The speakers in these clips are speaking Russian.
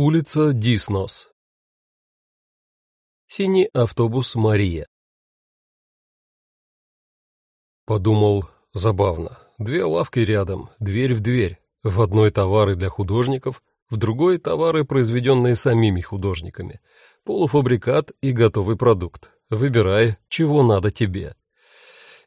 Улица Диснос. Синий автобус Мария. Подумал, забавно. Две лавки рядом, дверь в дверь. В одной товары для художников, в другой товары, произведенные самими художниками. Полуфабрикат и готовый продукт. Выбирай, чего надо тебе.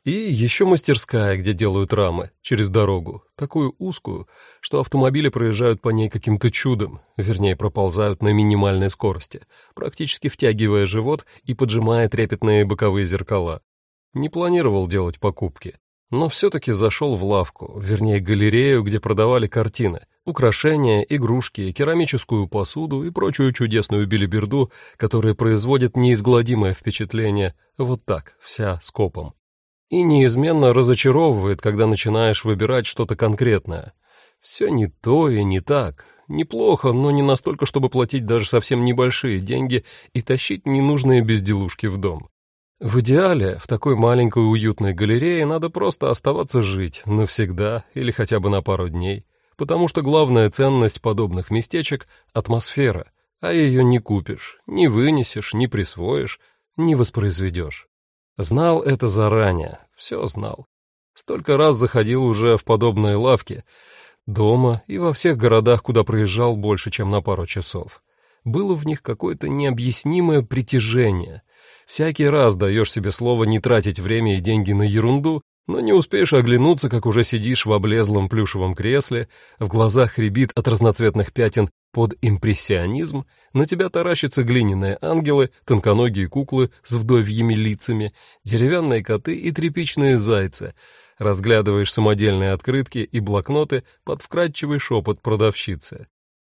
И еще мастерская, где делают рамы, через дорогу, такую узкую, что автомобили проезжают по ней каким-то чудом, вернее, проползают на минимальной скорости, практически втягивая живот и поджимая трепетные боковые зеркала. Не планировал делать покупки, но все-таки зашел в лавку, вернее, галерею, где продавали картины, украшения, игрушки, керамическую посуду и прочую чудесную билиберду, которая производит неизгладимое впечатление, вот так, вся скопом и неизменно разочаровывает, когда начинаешь выбирать что-то конкретное. Все не то и не так. Неплохо, но не настолько, чтобы платить даже совсем небольшие деньги и тащить ненужные безделушки в дом. В идеале в такой маленькой уютной галерее надо просто оставаться жить навсегда или хотя бы на пару дней, потому что главная ценность подобных местечек — атмосфера, а ее не купишь, не вынесешь, не присвоишь, не воспроизведешь. Знал это заранее, все знал. Столько раз заходил уже в подобные лавки, дома и во всех городах, куда проезжал больше, чем на пару часов. Было в них какое-то необъяснимое притяжение. Всякий раз даешь себе слово не тратить время и деньги на ерунду, но не успеешь оглянуться, как уже сидишь в облезлом плюшевом кресле, в глазах рябит от разноцветных пятен под импрессионизм, на тебя таращатся глиняные ангелы, тонконогие куклы с вдовьими лицами, деревянные коты и тряпичные зайцы. Разглядываешь самодельные открытки и блокноты под вкрадчивый шепот продавщицы.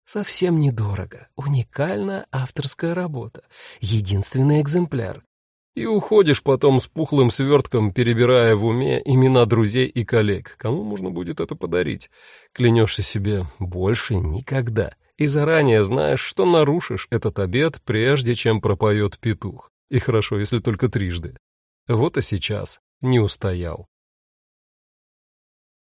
Совсем недорого. Уникальная авторская работа. Единственный экземпляр. И уходишь потом с пухлым свертком, перебирая в уме имена друзей и коллег. Кому можно будет это подарить? Клянешься себе «больше никогда». И заранее знаешь, что нарушишь этот обед, прежде чем пропоет петух. И хорошо, если только трижды. Вот и сейчас не устоял.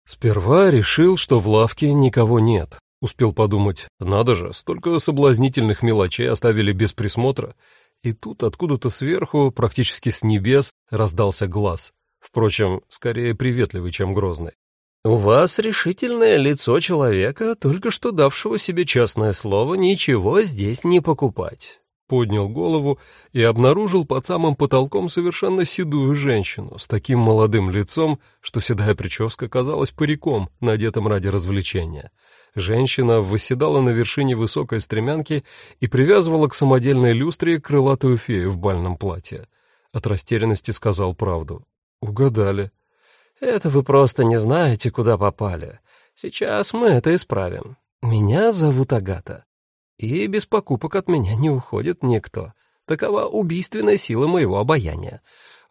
Сперва решил, что в лавке никого нет. Успел подумать, надо же, столько соблазнительных мелочей оставили без присмотра. И тут откуда-то сверху, практически с небес, раздался глаз. Впрочем, скорее приветливый, чем грозный. «У вас решительное лицо человека, только что давшего себе честное слово ничего здесь не покупать». Поднял голову и обнаружил под самым потолком совершенно седую женщину с таким молодым лицом, что седая прическа казалась париком, надетым ради развлечения. Женщина восседала на вершине высокой стремянки и привязывала к самодельной люстре крылатую фею в бальном платье. От растерянности сказал правду. «Угадали». «Это вы просто не знаете, куда попали. Сейчас мы это исправим. Меня зовут Агата. И без покупок от меня не уходит никто. Такова убийственная сила моего обаяния.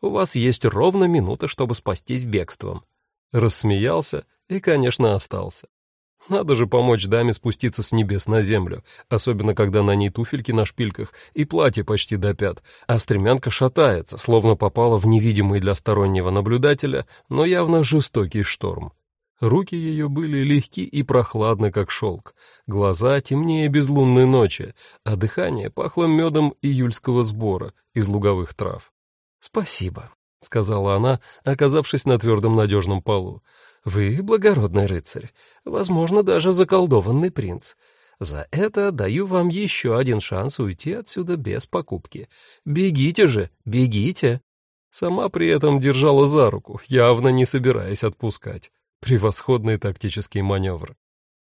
У вас есть ровно минута, чтобы спастись бегством». Рассмеялся и, конечно, остался. Надо же помочь даме спуститься с небес на землю, особенно когда на ней туфельки на шпильках и платье почти до пят, а стремянка шатается, словно попала в невидимый для стороннего наблюдателя, но явно жестокий шторм. Руки ее были легки и прохладны, как шелк, глаза темнее безлунной ночи, а дыхание пахло медом июльского сбора из луговых трав. «Спасибо», — сказала она, оказавшись на твердом надежном полу. Вы благородный рыцарь, возможно, даже заколдованный принц. За это даю вам еще один шанс уйти отсюда без покупки. Бегите же, бегите!» Сама при этом держала за руку, явно не собираясь отпускать. Превосходный тактический маневр.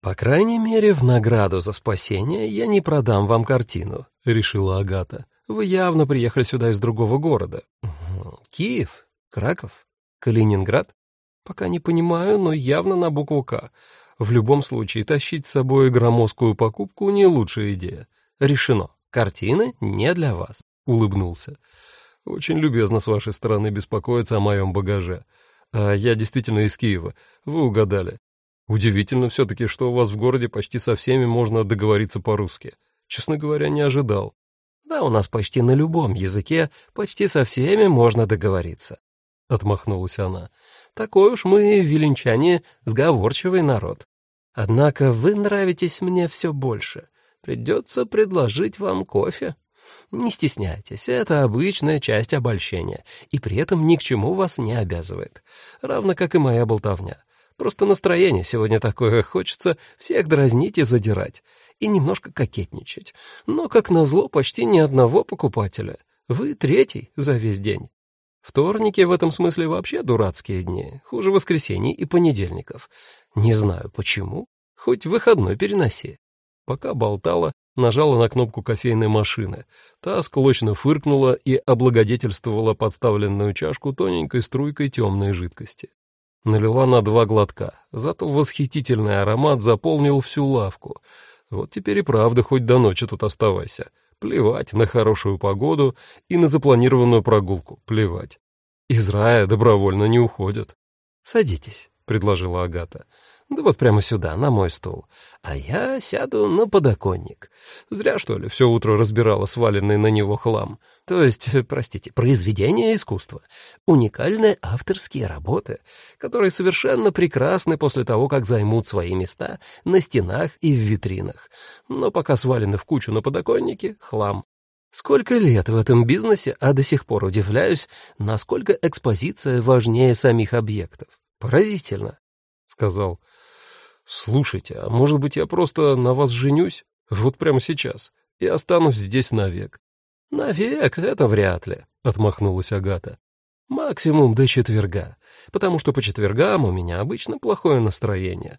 «По крайней мере, в награду за спасение я не продам вам картину», — решила Агата. «Вы явно приехали сюда из другого города. Киев? Краков? Калининград? Пока не понимаю, но явно на букву «К». В любом случае, тащить с собой громоздкую покупку не лучшая идея. Решено. Картины не для вас. Улыбнулся. Очень любезно с вашей стороны беспокоиться о моем багаже. А я действительно из Киева. Вы угадали. Удивительно все-таки, что у вас в городе почти со всеми можно договориться по-русски. Честно говоря, не ожидал. Да, у нас почти на любом языке почти со всеми можно договориться. Отмахнулась она. Такой уж мы, веленчане, сговорчивый народ. Однако вы нравитесь мне все больше. Придется предложить вам кофе. Не стесняйтесь, это обычная часть обольщения, и при этом ни к чему вас не обязывает. Равно как и моя болтовня. Просто настроение сегодня такое, хочется всех дразнить и задирать, и немножко кокетничать. Но, как назло, почти ни одного покупателя. Вы третий за весь день. Вторники в этом смысле вообще дурацкие дни, хуже воскресений и понедельников. Не знаю почему, хоть выходной переноси. Пока болтала, нажала на кнопку кофейной машины. Та склочно фыркнула и облагодетельствовала подставленную чашку тоненькой струйкой темной жидкости. Налила на два глотка, зато восхитительный аромат заполнил всю лавку. Вот теперь и правда хоть до ночи тут оставайся. Плевать на хорошую погоду и на запланированную прогулку, плевать. Из рая добровольно не уходят. «Садитесь», — предложила Агата. Да вот прямо сюда, на мой стул. А я сяду на подоконник. Зря, что ли, все утро разбирала сваленный на него хлам. То есть, простите, произведения искусства. Уникальные авторские работы, которые совершенно прекрасны после того, как займут свои места на стенах и в витринах. Но пока свалены в кучу на подоконнике — хлам. Сколько лет в этом бизнесе, а до сих пор удивляюсь, насколько экспозиция важнее самих объектов. Поразительно, — сказал «Слушайте, а может быть, я просто на вас женюсь? Вот прямо сейчас. И останусь здесь навек». «Навек — это вряд ли», — отмахнулась Агата. «Максимум до четверга, потому что по четвергам у меня обычно плохое настроение.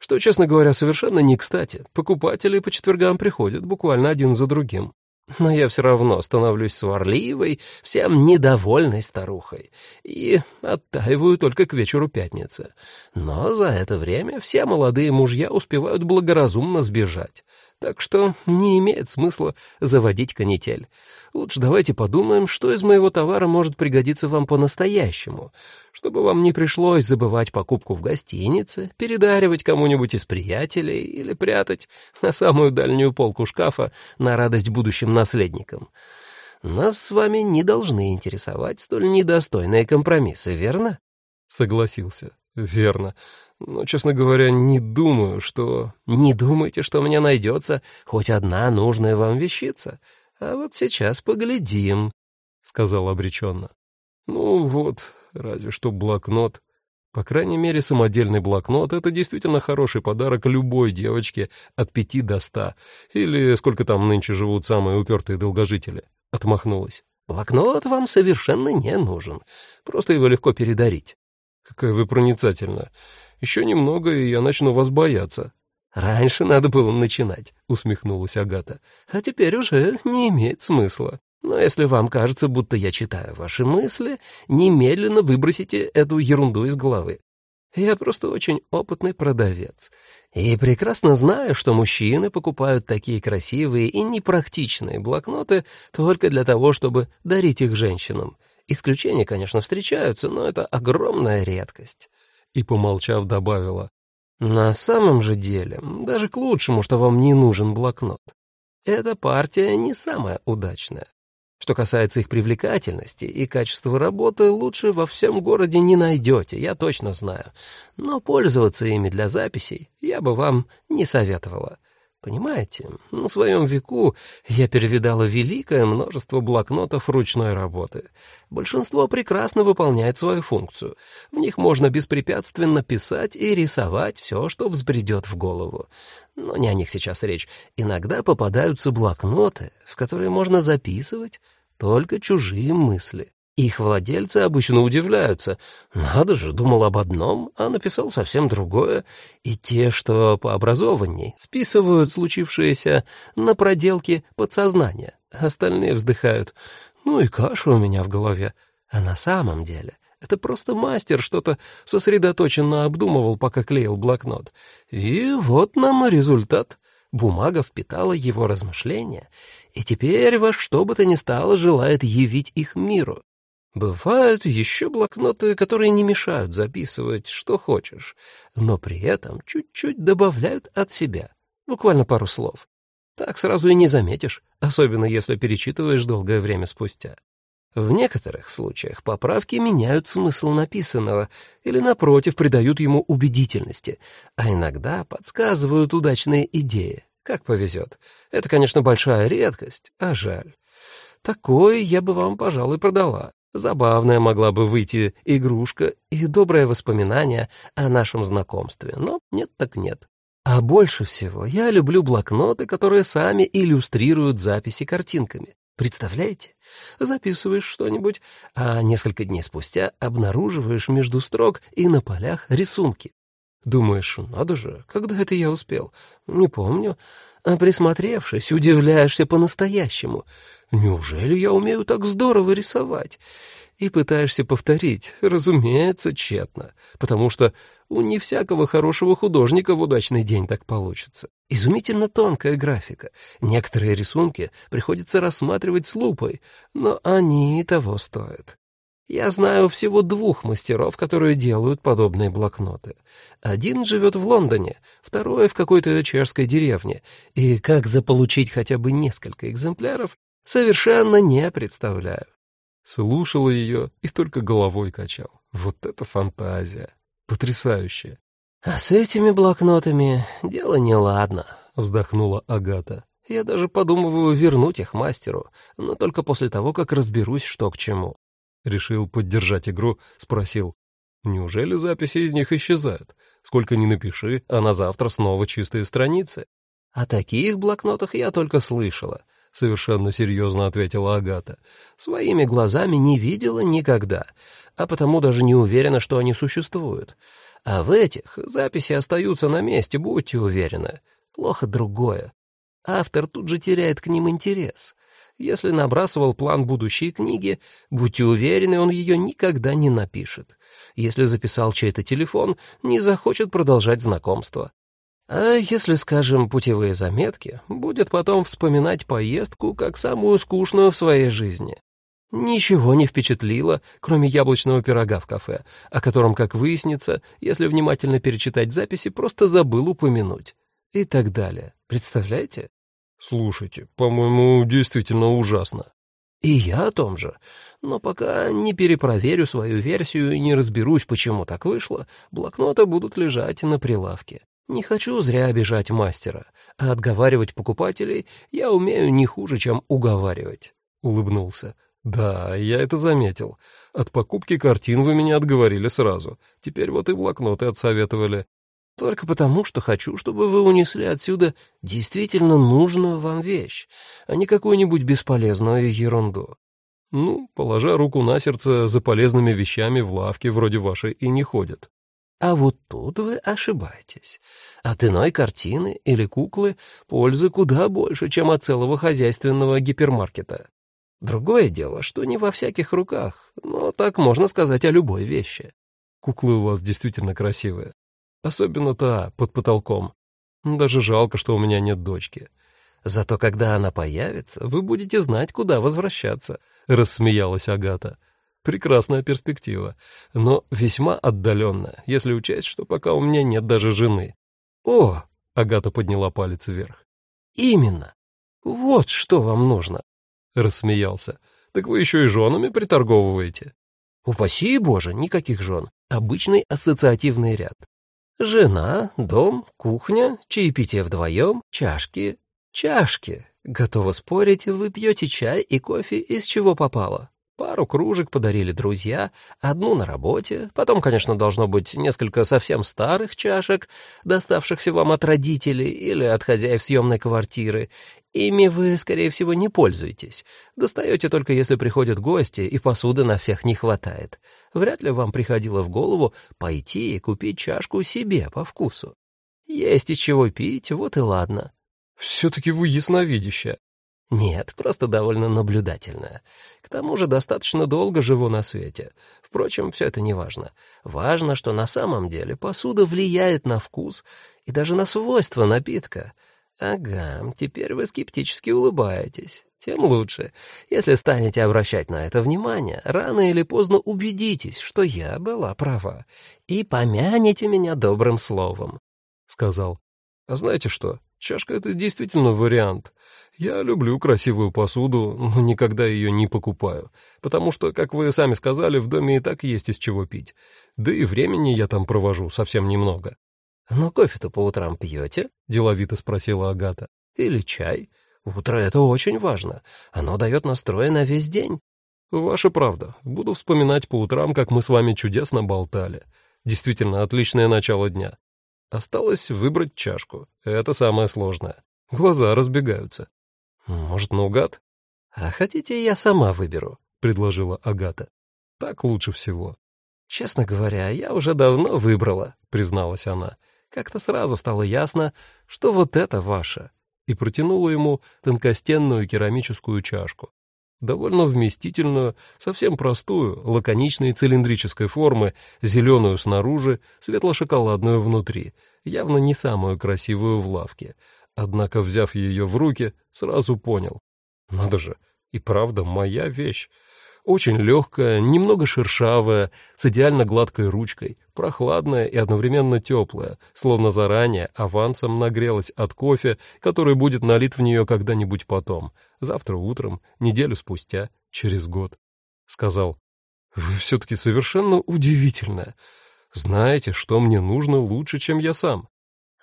Что, честно говоря, совершенно не кстати. Покупатели по четвергам приходят буквально один за другим. Но я все равно становлюсь сварливой, всем недовольной старухой и оттаиваю только к вечеру пятницы. Но за это время все молодые мужья успевают благоразумно сбежать. Так что не имеет смысла заводить канитель. Лучше давайте подумаем, что из моего товара может пригодиться вам по-настоящему, чтобы вам не пришлось забывать покупку в гостинице, передаривать кому-нибудь из приятелей или прятать на самую дальнюю полку шкафа на радость будущим наследникам. Нас с вами не должны интересовать столь недостойные компромиссы, верно? Согласился. Верно. Но, честно говоря, не думаю, что... Не думайте, что у меня найдется хоть одна нужная вам вещица. А вот сейчас поглядим, — сказал обреченно. Ну вот, разве что блокнот. По крайней мере, самодельный блокнот — это действительно хороший подарок любой девочке от пяти до ста. Или сколько там нынче живут самые упертые долгожители. Отмахнулась. Блокнот вам совершенно не нужен. Просто его легко передарить. Какая вы проницательная. Еще немного, и я начну вас бояться». «Раньше надо было начинать», — усмехнулась Агата. «А теперь уже не имеет смысла. Но если вам кажется, будто я читаю ваши мысли, немедленно выбросите эту ерунду из головы. Я просто очень опытный продавец. И прекрасно знаю, что мужчины покупают такие красивые и непрактичные блокноты только для того, чтобы дарить их женщинам. Исключения, конечно, встречаются, но это огромная редкость и, помолчав, добавила. «На самом же деле, даже к лучшему, что вам не нужен блокнот. Эта партия не самая удачная. Что касается их привлекательности и качества работы, лучше во всем городе не найдете, я точно знаю. Но пользоваться ими для записей я бы вам не советовала. Понимаете, на своем веку я перевидала великое множество блокнотов ручной работы. Большинство прекрасно выполняет свою функцию. В них можно беспрепятственно писать и рисовать все, что взбредет в голову. Но не о них сейчас речь. Иногда попадаются блокноты, в которые можно записывать только чужие мысли. Их владельцы обычно удивляются. Надо же, думал об одном, а написал совсем другое. И те, что пообразованней, списывают случившееся на проделки подсознания. Остальные вздыхают. Ну и каша у меня в голове. А на самом деле это просто мастер что-то сосредоточенно обдумывал, пока клеил блокнот. И вот нам результат. Бумага впитала его размышления, и теперь во что бы то ни стало желает явить их миру. Бывают еще блокноты, которые не мешают записывать, что хочешь, но при этом чуть-чуть добавляют от себя, буквально пару слов. Так сразу и не заметишь, особенно если перечитываешь долгое время спустя. В некоторых случаях поправки меняют смысл написанного или, напротив, придают ему убедительности, а иногда подсказывают удачные идеи, Как повезет. Это, конечно, большая редкость, а жаль. Такой я бы вам, пожалуй, продала. Забавная могла бы выйти игрушка и доброе воспоминание о нашем знакомстве, но нет так нет. А больше всего я люблю блокноты, которые сами иллюстрируют записи картинками. Представляете? Записываешь что-нибудь, а несколько дней спустя обнаруживаешь между строк и на полях рисунки. Думаешь, надо же, когда это я успел? Не помню. А присмотревшись, удивляешься по-настоящему. Неужели я умею так здорово рисовать? И пытаешься повторить, разумеется, тщетно, потому что у не всякого хорошего художника в удачный день так получится. Изумительно тонкая графика. Некоторые рисунки приходится рассматривать с лупой, но они того стоят. Я знаю всего двух мастеров, которые делают подобные блокноты. Один живет в Лондоне, второй в какой-то чешской деревне, и как заполучить хотя бы несколько экземпляров, совершенно не представляю. Слушала ее и только головой качал. Вот это фантазия! Потрясающая! «А с этими блокнотами дело неладно», — вздохнула Агата. «Я даже подумываю вернуть их мастеру, но только после того, как разберусь, что к чему». Решил поддержать игру, спросил. «Неужели записи из них исчезают? Сколько ни напиши, а на завтра снова чистые страницы?» «О таких блокнотах я только слышала», — совершенно серьезно ответила Агата. «Своими глазами не видела никогда, а потому даже не уверена, что они существуют. А в этих записи остаются на месте, будьте уверены. Плохо другое. Автор тут же теряет к ним интерес. Если набрасывал план будущей книги, будьте уверены, он ее никогда не напишет. Если записал чей-то телефон, не захочет продолжать знакомство. А если, скажем, путевые заметки, будет потом вспоминать поездку как самую скучную в своей жизни. Ничего не впечатлило, кроме яблочного пирога в кафе, о котором, как выяснится, если внимательно перечитать записи, просто забыл упомянуть. И так далее. Представляете? Слушайте, по-моему, действительно ужасно. И я о том же. Но пока не перепроверю свою версию и не разберусь, почему так вышло, блокноты будут лежать на прилавке. Не хочу зря обижать мастера, а отговаривать покупателей я умею не хуже, чем уговаривать. Улыбнулся. «Да, я это заметил. От покупки картин вы меня отговорили сразу. Теперь вот и блокноты отсоветовали. Только потому, что хочу, чтобы вы унесли отсюда действительно нужную вам вещь, а не какую-нибудь бесполезную ерунду». «Ну, положа руку на сердце, за полезными вещами в лавке вроде вашей и не ходят». А вот тут вы ошибаетесь. От иной картины или куклы пользы куда больше, чем от целого хозяйственного гипермаркета. Другое дело, что не во всяких руках, но так можно сказать о любой вещи. Куклы у вас действительно красивые. Особенно та, под потолком. Даже жалко, что у меня нет дочки. Зато когда она появится, вы будете знать, куда возвращаться», — рассмеялась Агата. «Прекрасная перспектива, но весьма отдаленная, если учесть, что пока у меня нет даже жены». «О!» — Агата подняла палец вверх. «Именно. Вот что вам нужно рассмеялся. «Так вы еще и женами приторговываете?» «Упаси Боже, никаких жен. Обычный ассоциативный ряд. Жена, дом, кухня, чаепитие вдвоем, чашки, чашки. Готова спорить, вы пьете чай и кофе из чего попало. Пару кружек подарили друзья, одну на работе, потом, конечно, должно быть несколько совсем старых чашек, доставшихся вам от родителей или от хозяев съемной квартиры. Ими вы, скорее всего, не пользуетесь. Достаете только, если приходят гости, и посуды на всех не хватает. Вряд ли вам приходило в голову пойти и купить чашку себе по вкусу. Есть из чего пить, вот и ладно. «Все-таки вы ясновидящая», нет, просто довольно наблюдательная. К тому же достаточно долго живу на свете. Впрочем, все это не важно. Важно, что на самом деле посуда влияет на вкус и даже на свойства напитка. Ага, теперь вы скептически улыбаетесь. Тем лучше. Если станете обращать на это внимание, рано или поздно убедитесь, что я была права. И помяните меня добрым словом. Сказал. А знаете что? Чашка — это действительно вариант. Я люблю красивую посуду, но никогда ее не покупаю, потому что, как вы сами сказали, в доме и так есть из чего пить. Да и времени я там провожу совсем немного. «Но кофе-то по утрам пьете?» — деловито спросила Агата. Или чай. Утро — это очень важно. Оно дает настрой на весь день. Ваша правда. Буду вспоминать по утрам, как мы с вами чудесно болтали. Действительно, отличное начало дня. Осталось выбрать чашку. Это самое сложное. Глаза разбегаются. Может, наугад? А хотите, я сама выберу, предложила Агата. Так лучше всего. Честно говоря, я уже давно выбрала, призналась она. Как-то сразу стало ясно, что вот это ваше. И протянула ему тонкостенную керамическую чашку довольно вместительную, совсем простую, лаконичной цилиндрической формы, зеленую снаружи, светло-шоколадную внутри, явно не самую красивую в лавке. Однако, взяв ее в руки, сразу понял. Надо же, и правда моя вещь. Очень легкая, немного шершавая, с идеально гладкой ручкой, прохладная и одновременно теплая, словно заранее авансом нагрелась от кофе, который будет налит в нее когда-нибудь потом, завтра утром, неделю спустя, через год. Сказал, «Вы все-таки совершенно удивительная. Знаете, что мне нужно лучше, чем я сам».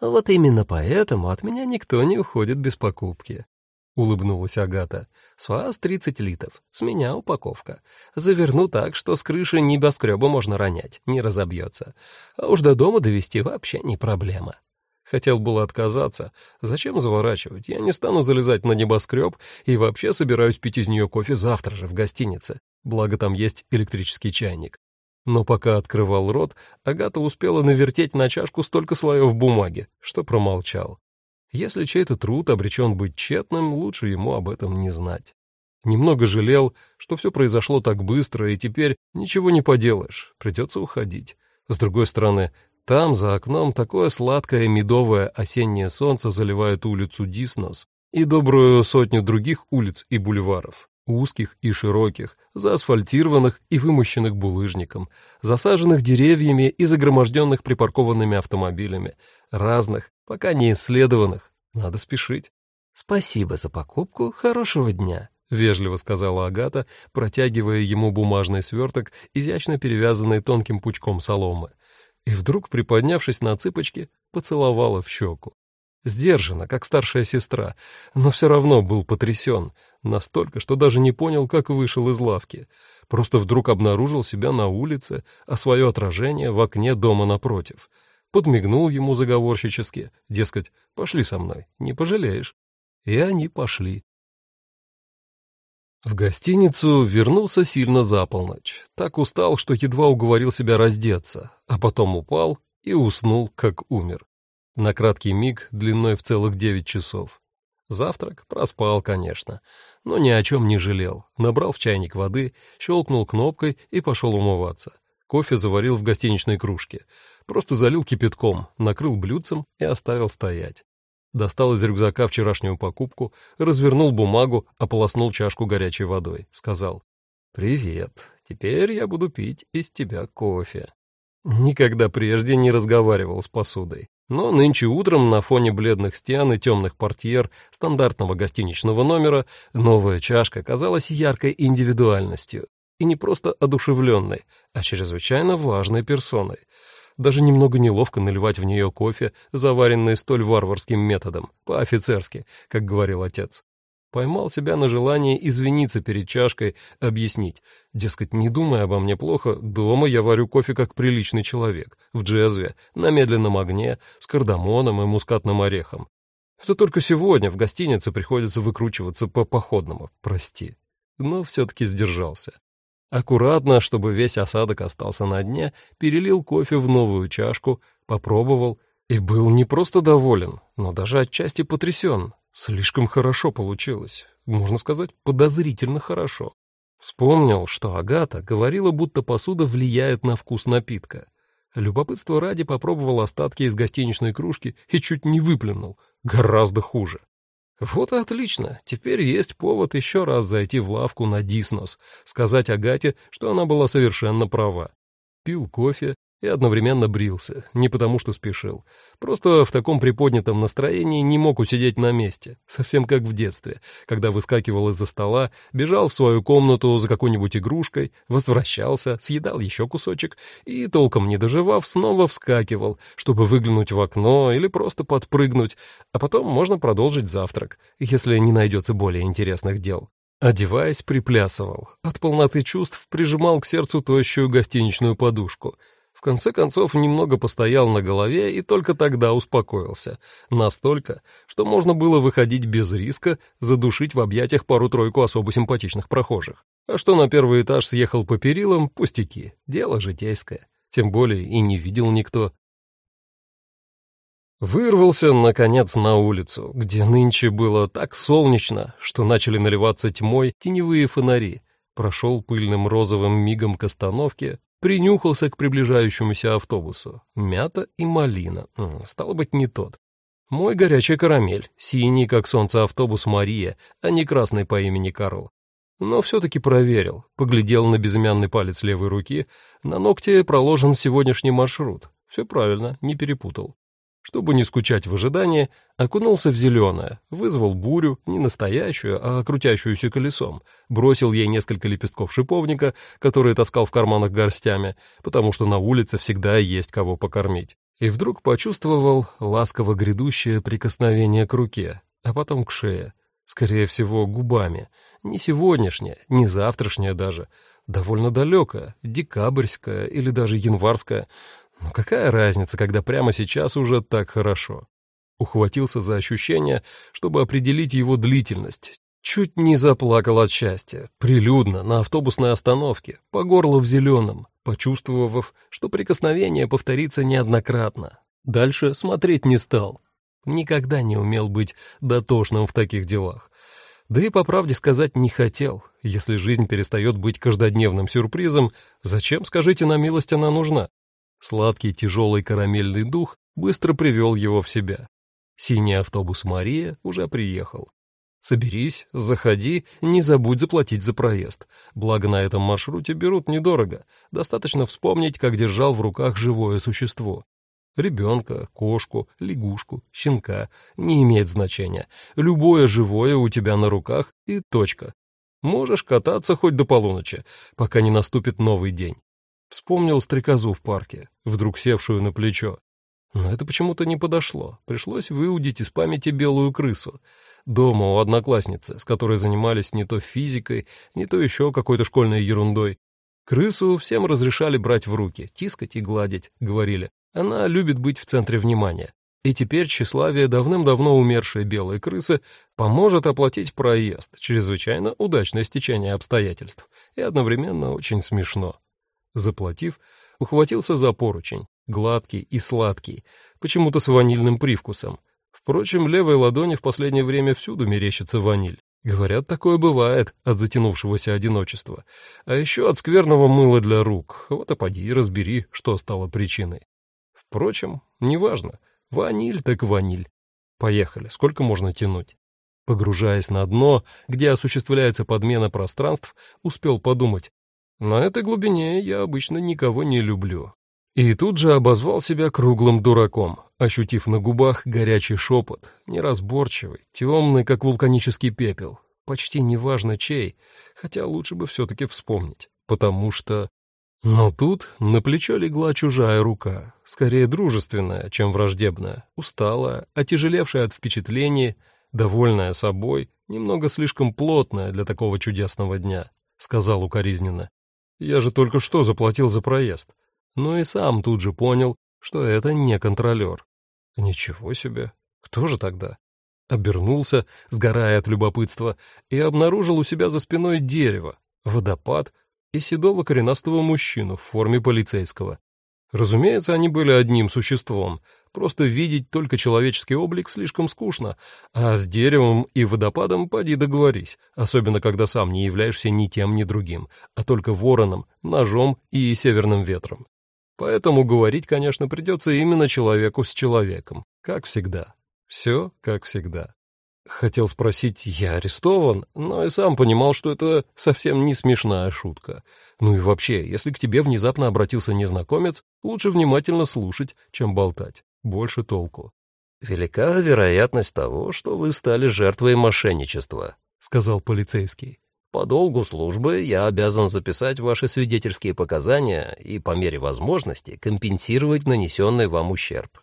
«Вот именно поэтому от меня никто не уходит без покупки. — улыбнулась Агата. «С вас тридцать литров, с меня упаковка. Заверну так, что с крыши небоскреба можно ронять, не разобьется. А уж до дома довести вообще не проблема». Хотел было отказаться. Зачем заворачивать? Я не стану залезать на небоскреб и вообще собираюсь пить из нее кофе завтра же в гостинице. Благо там есть электрический чайник. Но пока открывал рот, Агата успела навертеть на чашку столько слоев бумаги, что промолчал. Если чей-то труд обречен быть тщетным, лучше ему об этом не знать. Немного жалел, что все произошло так быстро, и теперь ничего не поделаешь, придется уходить. С другой стороны, там, за окном, такое сладкое медовое осеннее солнце заливает улицу Диснос и добрую сотню других улиц и бульваров узких и широких, заасфальтированных и вымощенных булыжником, засаженных деревьями и загроможденных припаркованными автомобилями, разных, пока не исследованных. Надо спешить. «Спасибо за покупку, хорошего дня», — вежливо сказала Агата, протягивая ему бумажный сверток, изящно перевязанный тонким пучком соломы. И вдруг, приподнявшись на цыпочки, поцеловала в щеку. Сдержанно, как старшая сестра, но все равно был потрясен, настолько, что даже не понял, как вышел из лавки. Просто вдруг обнаружил себя на улице, а свое отражение в окне дома напротив. Подмигнул ему заговорщически, дескать, пошли со мной, не пожалеешь. И они пошли. В гостиницу вернулся сильно за полночь. Так устал, что едва уговорил себя раздеться, а потом упал и уснул, как умер. На краткий миг длиной в целых девять часов. Завтрак проспал, конечно, но ни о чем не жалел. Набрал в чайник воды, щелкнул кнопкой и пошел умываться. Кофе заварил в гостиничной кружке. Просто залил кипятком, накрыл блюдцем и оставил стоять. Достал из рюкзака вчерашнюю покупку, развернул бумагу, ополоснул чашку горячей водой. Сказал, «Привет, теперь я буду пить из тебя кофе». Никогда прежде не разговаривал с посудой. Но нынче утром на фоне бледных стен и темных портьер стандартного гостиничного номера новая чашка казалась яркой индивидуальностью и не просто одушевленной, а чрезвычайно важной персоной. Даже немного неловко наливать в нее кофе, заваренный столь варварским методом, по-офицерски, как говорил отец. Поймал себя на желании извиниться перед чашкой, объяснить. Дескать, не думай обо мне плохо, дома я варю кофе как приличный человек, в джезве, на медленном огне, с кардамоном и мускатным орехом. Это только сегодня в гостинице приходится выкручиваться по походному, прости. Но все-таки сдержался. Аккуратно, чтобы весь осадок остался на дне, перелил кофе в новую чашку, попробовал и был не просто доволен, но даже отчасти потрясен. Слишком хорошо получилось. Можно сказать, подозрительно хорошо. Вспомнил, что Агата говорила, будто посуда влияет на вкус напитка. Любопытство ради попробовал остатки из гостиничной кружки и чуть не выплюнул. Гораздо хуже. Вот и отлично. Теперь есть повод еще раз зайти в лавку на Диснос, сказать Агате, что она была совершенно права. Пил кофе и одновременно брился, не потому что спешил. Просто в таком приподнятом настроении не мог усидеть на месте, совсем как в детстве, когда выскакивал из-за стола, бежал в свою комнату за какой-нибудь игрушкой, возвращался, съедал еще кусочек и, толком не доживав, снова вскакивал, чтобы выглянуть в окно или просто подпрыгнуть, а потом можно продолжить завтрак, если не найдется более интересных дел. Одеваясь, приплясывал. От полноты чувств прижимал к сердцу тощую гостиничную подушку — в конце концов, немного постоял на голове и только тогда успокоился. Настолько, что можно было выходить без риска, задушить в объятиях пару-тройку особо симпатичных прохожих. А что на первый этаж съехал по перилам, пустяки, дело житейское. Тем более и не видел никто. Вырвался, наконец, на улицу, где нынче было так солнечно, что начали наливаться тьмой теневые фонари. Прошел пыльным розовым мигом к остановке, принюхался к приближающемуся автобусу. Мята и малина. Стало быть, не тот. Мой горячий карамель, синий, как солнце, автобус Мария, а не красный по имени Карл. Но все-таки проверил, поглядел на безымянный палец левой руки, на ногте проложен сегодняшний маршрут. Все правильно, не перепутал чтобы не скучать в ожидании, окунулся в зеленое, вызвал бурю, не настоящую, а крутящуюся колесом, бросил ей несколько лепестков шиповника, которые таскал в карманах горстями, потому что на улице всегда есть кого покормить. И вдруг почувствовал ласково грядущее прикосновение к руке, а потом к шее, скорее всего, губами. Не сегодняшнее, не завтрашнее даже, довольно далекое, декабрьское или даже январское, но какая разница, когда прямо сейчас уже так хорошо? Ухватился за ощущение, чтобы определить его длительность. Чуть не заплакал от счастья, прилюдно, на автобусной остановке, по горло в зеленом, почувствовав, что прикосновение повторится неоднократно. Дальше смотреть не стал. Никогда не умел быть дотошным в таких делах. Да и, по правде сказать, не хотел. Если жизнь перестает быть каждодневным сюрпризом, зачем, скажите на милость, она нужна? Сладкий тяжелый карамельный дух быстро привел его в себя. Синий автобус «Мария» уже приехал. Соберись, заходи, не забудь заплатить за проезд. Благо на этом маршруте берут недорого. Достаточно вспомнить, как держал в руках живое существо. Ребенка, кошку, лягушку, щенка. Не имеет значения. Любое живое у тебя на руках и точка. Можешь кататься хоть до полуночи, пока не наступит новый день. Вспомнил стрекозу в парке, вдруг севшую на плечо. Но это почему-то не подошло. Пришлось выудить из памяти белую крысу. Дома у одноклассницы, с которой занимались не то физикой, не то еще какой-то школьной ерундой. Крысу всем разрешали брать в руки, тискать и гладить, говорили. Она любит быть в центре внимания. И теперь тщеславие давным-давно умершей белой крысы поможет оплатить проезд, чрезвычайно удачное стечение обстоятельств, и одновременно очень смешно. Заплатив, ухватился за поручень, гладкий и сладкий, почему-то с ванильным привкусом. Впрочем, левой ладони в последнее время всюду мерещится ваниль. Говорят, такое бывает от затянувшегося одиночества. А еще от скверного мыла для рук. Вот и поди и разбери, что стало причиной. Впрочем, неважно. Ваниль так ваниль. Поехали, сколько можно тянуть? Погружаясь на дно, где осуществляется подмена пространств, успел подумать, на этой глубине я обычно никого не люблю. И тут же обозвал себя круглым дураком, ощутив на губах горячий шепот, неразборчивый, темный, как вулканический пепел, почти неважно чей, хотя лучше бы все-таки вспомнить, потому что... Но тут на плечо легла чужая рука, скорее дружественная, чем враждебная, усталая, отяжелевшая от впечатлений, довольная собой, немного слишком плотная для такого чудесного дня, сказал укоризненно. Я же только что заплатил за проезд. Но и сам тут же понял, что это не контролер. Ничего себе. Кто же тогда? Обернулся, сгорая от любопытства, и обнаружил у себя за спиной дерево, водопад и седого коренастого мужчину в форме полицейского. Разумеется, они были одним существом, просто видеть только человеческий облик слишком скучно, а с деревом и водопадом поди договорись, особенно когда сам не являешься ни тем, ни другим, а только вороном, ножом и северным ветром. Поэтому говорить, конечно, придется именно человеку с человеком, как всегда. Все как всегда. Хотел спросить, я арестован, но и сам понимал, что это совсем не смешная шутка. Ну и вообще, если к тебе внезапно обратился незнакомец, лучше внимательно слушать, чем болтать. Больше толку. «Велика вероятность того, что вы стали жертвой мошенничества», — сказал полицейский. «По долгу службы я обязан записать ваши свидетельские показания и, по мере возможности, компенсировать нанесенный вам ущерб.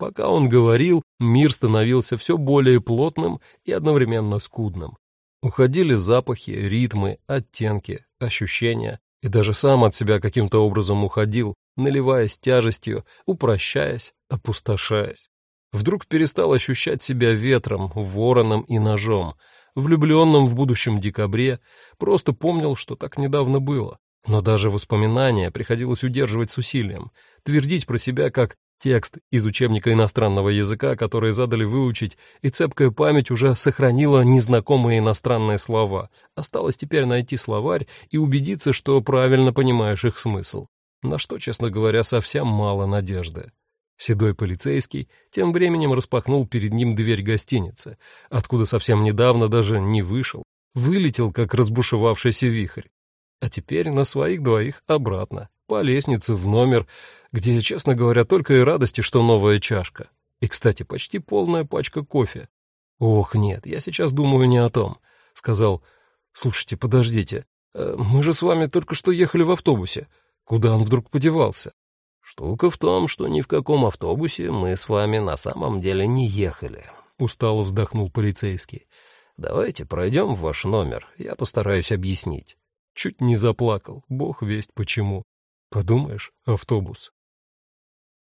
Пока он говорил, мир становился все более плотным и одновременно скудным. Уходили запахи, ритмы, оттенки, ощущения, и даже сам от себя каким-то образом уходил, наливаясь тяжестью, упрощаясь, опустошаясь. Вдруг перестал ощущать себя ветром, вороном и ножом, влюбленным в будущем декабре, просто помнил, что так недавно было. Но даже воспоминания приходилось удерживать с усилием, твердить про себя как Текст из учебника иностранного языка, который задали выучить, и цепкая память уже сохранила незнакомые иностранные слова. Осталось теперь найти словарь и убедиться, что правильно понимаешь их смысл. На что, честно говоря, совсем мало надежды. Седой полицейский тем временем распахнул перед ним дверь гостиницы, откуда совсем недавно даже не вышел, вылетел, как разбушевавшийся вихрь. А теперь на своих двоих обратно, по лестнице в номер, где, честно говоря, только и радости, что новая чашка. И, кстати, почти полная пачка кофе. «Ох, нет, я сейчас думаю не о том», — сказал. «Слушайте, подождите, э, мы же с вами только что ехали в автобусе. Куда он вдруг подевался?» «Штука в том, что ни в каком автобусе мы с вами на самом деле не ехали», — устало вздохнул полицейский. «Давайте пройдем в ваш номер, я постараюсь объяснить». Чуть не заплакал, бог весть почему. Подумаешь, автобус.